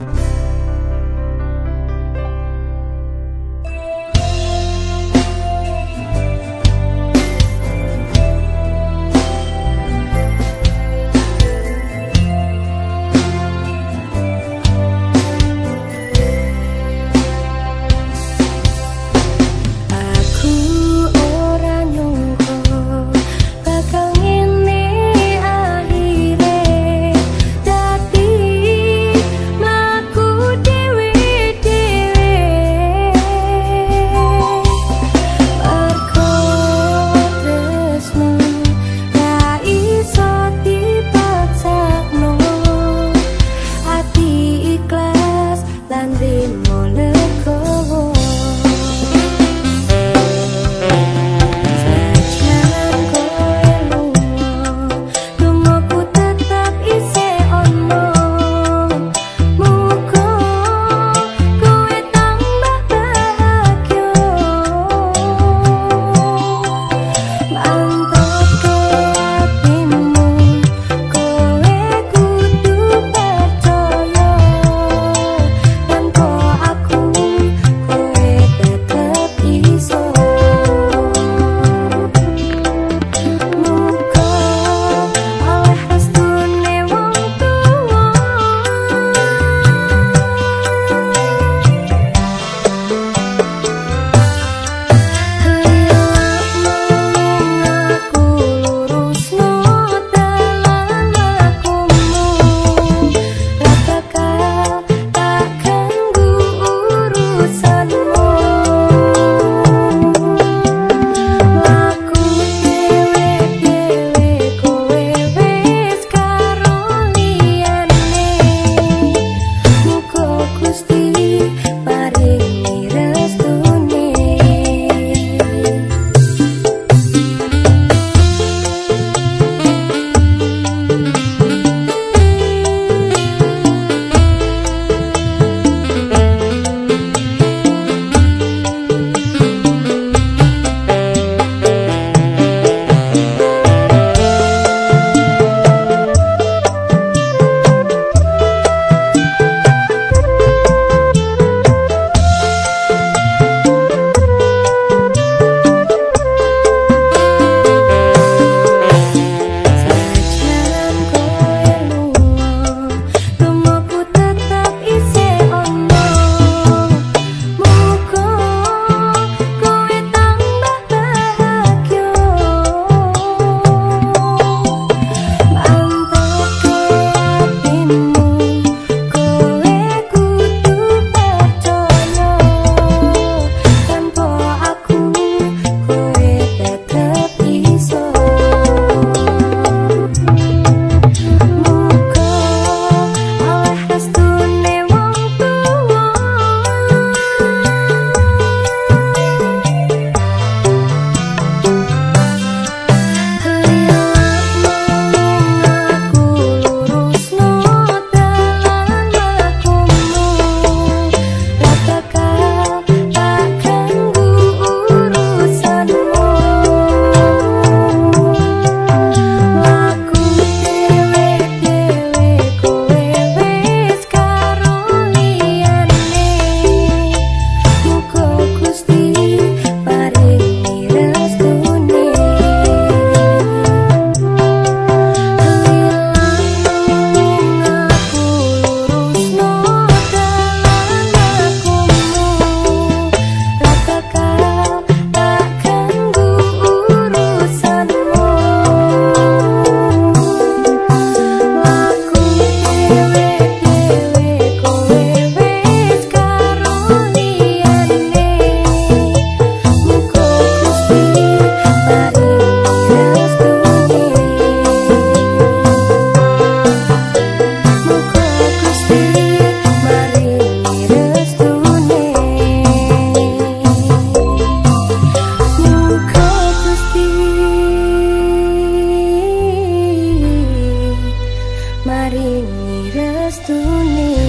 lan rimo to me.